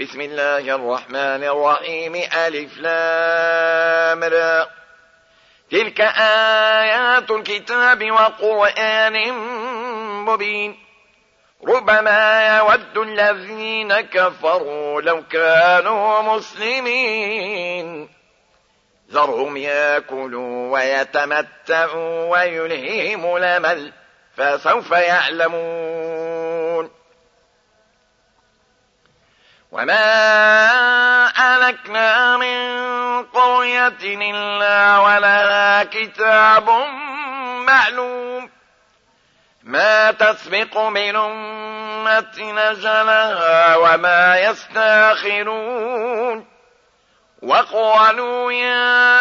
بسم الله الرحمن الرحيم. ألف لامر تلك آيات الكتاب وقرآن مبين. ربما يود الذين كفروا لو كانوا مسلمين. ذرهم ياكلوا ويتمتعوا ويلههم الأمل فسوف يعلمون. وما ألكنا من قرية إلا ولها كتاب معلوم ما تسبق من أمة نجلها وما يستاخرون وقالوا يا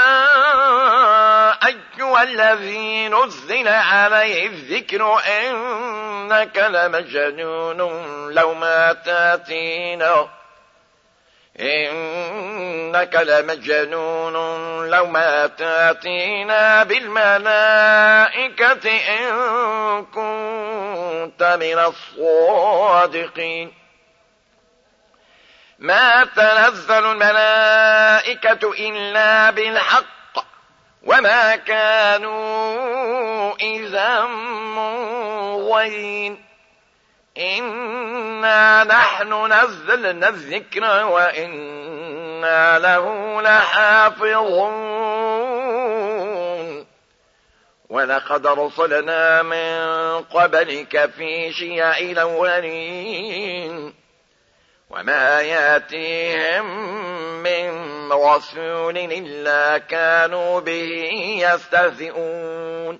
أيها الذي نزل عليه الذكر إنك لمجنون لو ما تاتينا إنك لمجنون لو ما تأتينا بالملائكة إن كنت من الصادقين. ما تنزل الملائكة إلا بالحق وما كانوا إذا منظرين. إنا نحن نزلنا الذكر وإنا له لحافظون ولقد رسلنا من قبلك في شيع الأولين وما ياتيهم من رسول إلا كانوا به يستهزئون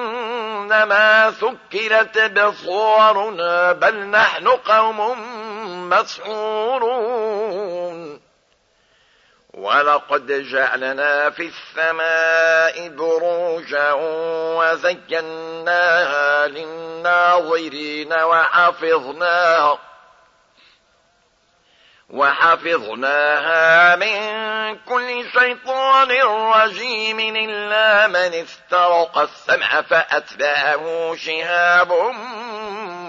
إنما سكرت بصورنا بل نحن قوم مسحورون. ولقد جعلنا في السماء بروجا وزيناها للناظرين وحفظناها. وحفظناها من كل شيطان رجيم إلا من استرق السمع فأتبعه شهاب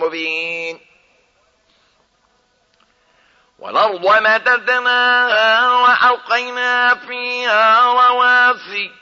مبين. والأرض مددناها وألقينا فيها رواسي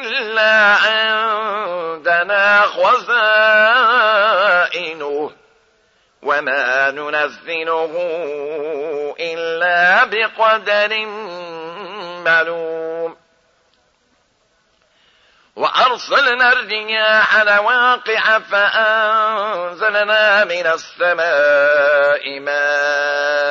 إلا عندنا خزائنه وما ننزله إلا بقدر معلوم. وأرسلنا الرياح لواقع فأنزلنا من السماء ماء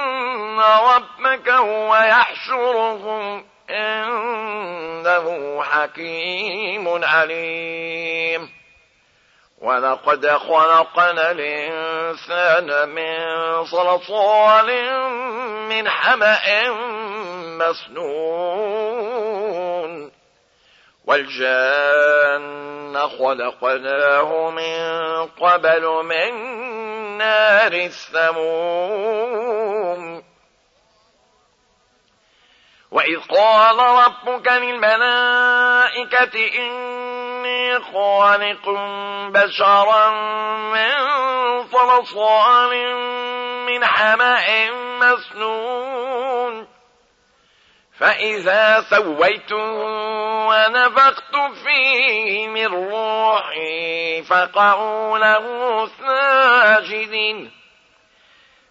ربك هو يحشرهم. إنه حكيم عليم. ولقد خلقنا الإنسان من صلصال من حمأ مسنون. والجان خلقناه من قبل من نار السموم. وإذ قال ربك للملائكة إني خالق بشرا من صلصال من حمأ مسنون فإذا سويته ونفخت فيه من روحي فقعوا له ساجدين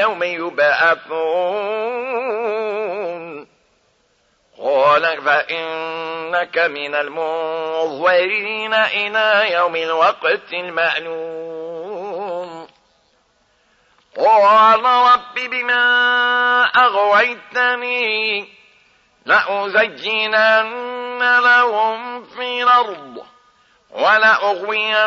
يوم يبعثون. قال فإنك من المنظرين إلى يوم الوقت المعلوم قال رب بما أغويتني لأزينن لهم في الأرض ولأغوينهم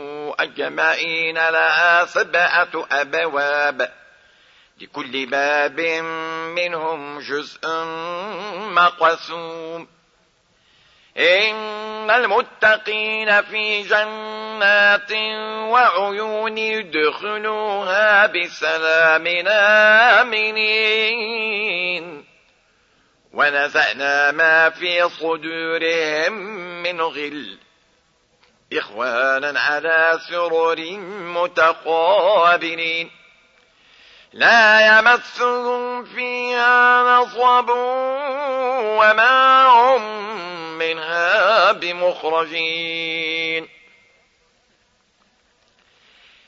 أجمعين لها سبعة أبواب. لكل باب منهم جزء مقسوم. إن المتقين في جنات وعيون يدخلوها بسلام آمنين. ونزعنا ما في صدورهم من غل. إخوانا على سرر متقابلين. لا يمسهم فيها نصب وما هم منها بمخرجين.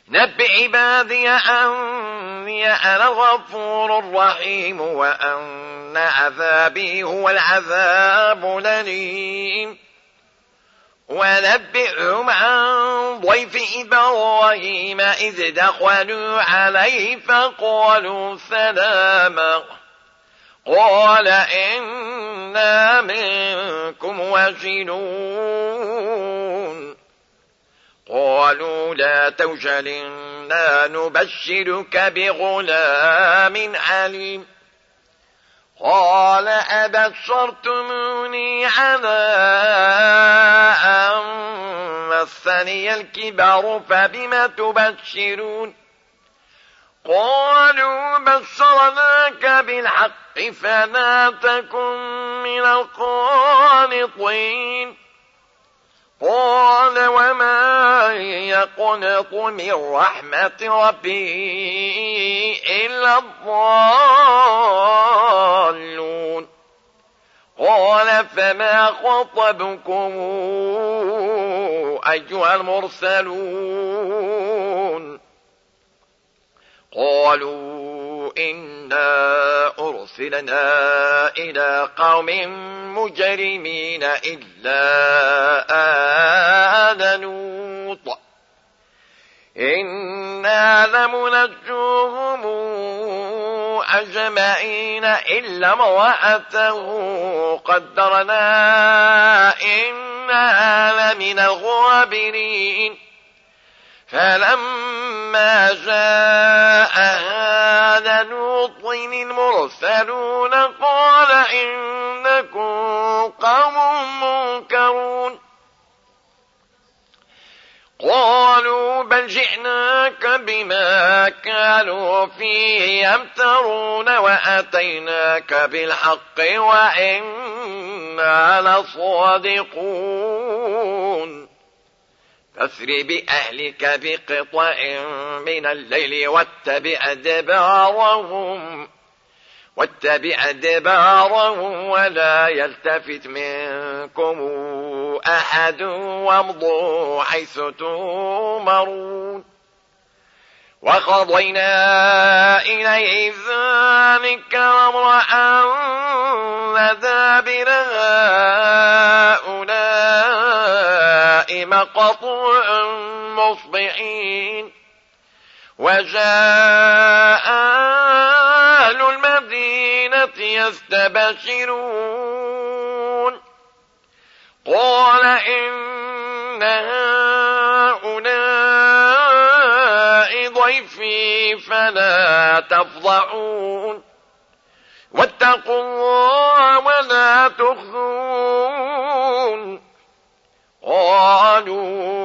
نبئ عبادي أني أنا الغفور الرحيم وأن عذابي هو العذاب الأليم. ونبئهم عن ضيف إبراهيم إذ دخلوا عليه فقالوا سلاما قال إنا منكم وجنون. قالوا لا توجل إنا نبشرك بغلام عليم. قال أبشرتموني على أن مسني الكبر فبم تبشرون قالوا بشرناك بالحق فلا تكن من القانطين قال وما يقنط من رحمة ربي إلا الضالون. قال فما خطبكم أيها المرسلون؟ قالوا إنا أرسلنا إلى قوم مجرمين إلا آل نوط إنا لمنجوهم أجمعين إلا امرأته. قدرنا إنها لمن الغابرين. فلما جاء هذا لوط المرسلون قال إنكم قوم منكرون. قالوا بل جئناك بما كانوا فيه يمترون وأتيناك بالحق وإنا لصادقون. فأسر بأهلك بقطع من الليل واتبع أدبارهم. واتبع أدبارهم ولا يلتفت منكم أحد وامضوا حيث تؤمرون. وقضينا إليه ذلك الأمر أن دابر هؤلاء مقطوع مصبحين. وجاء يستبشرون. قال إن هؤلاء ضيفي فلا تفضعون واتقوا الله ولا تخذون قالوا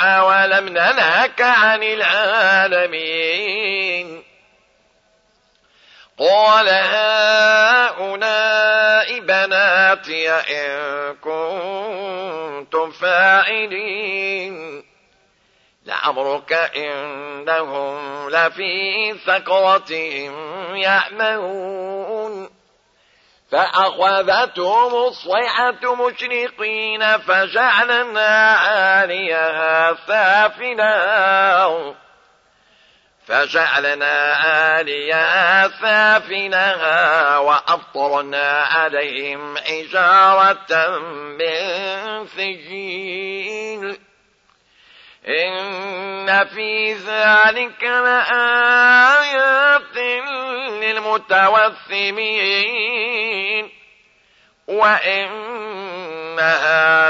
أولم ننهك عن العالمين؟ قال هؤلاء بناتي إن كنتم فاعلين لعمرك إنهم لفي سكرتهم يعمهون فأخذتهم الصيحة مشرقين فجعلنا عاليها سافلها فجعلنا عاليها سافلها وأمطرنا عليهم حجارة من سجيل. إن في ذلك لآيات للمتوسمين وإنها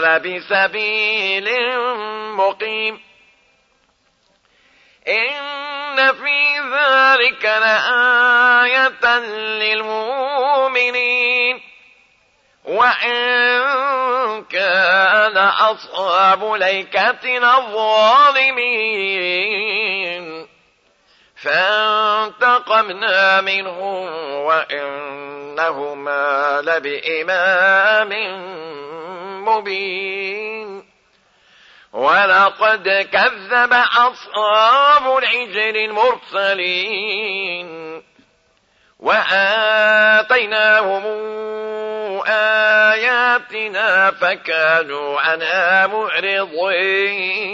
لبسبيل مقيم. إن في ذلك لآية للمؤمنين وإن كان أصحاب ليكة الظالمين فانتقمنا منهم وإنهما لبإمام مبين ولقد كذب أصحاب العجل المرسلين وآتيناهم آياتنا فكانوا عنها معرضين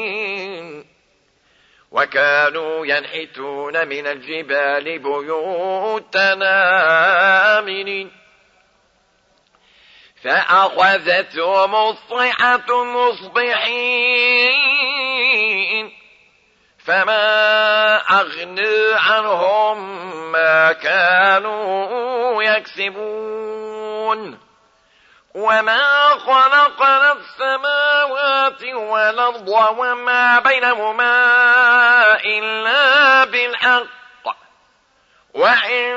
وكانوا ينحتون من الجبال بيوتنا آمنين فأخذتهم الصيحة مصبحين. فما أغني عنهم ما كانوا يكسبون. وما خلقنا السماوات والأرض وما بينهما إلا بالحق. وإن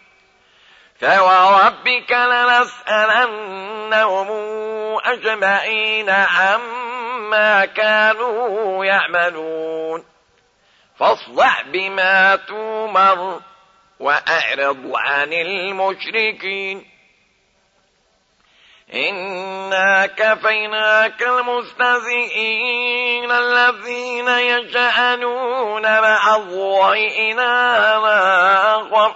فوربك لنسألنهم أجمعين عما كانوا يعملون فاصدع بما تومر وأعرض عن المشركين إنا كفيناك المستهزئين الذين يجعلون مع الله إلها آخر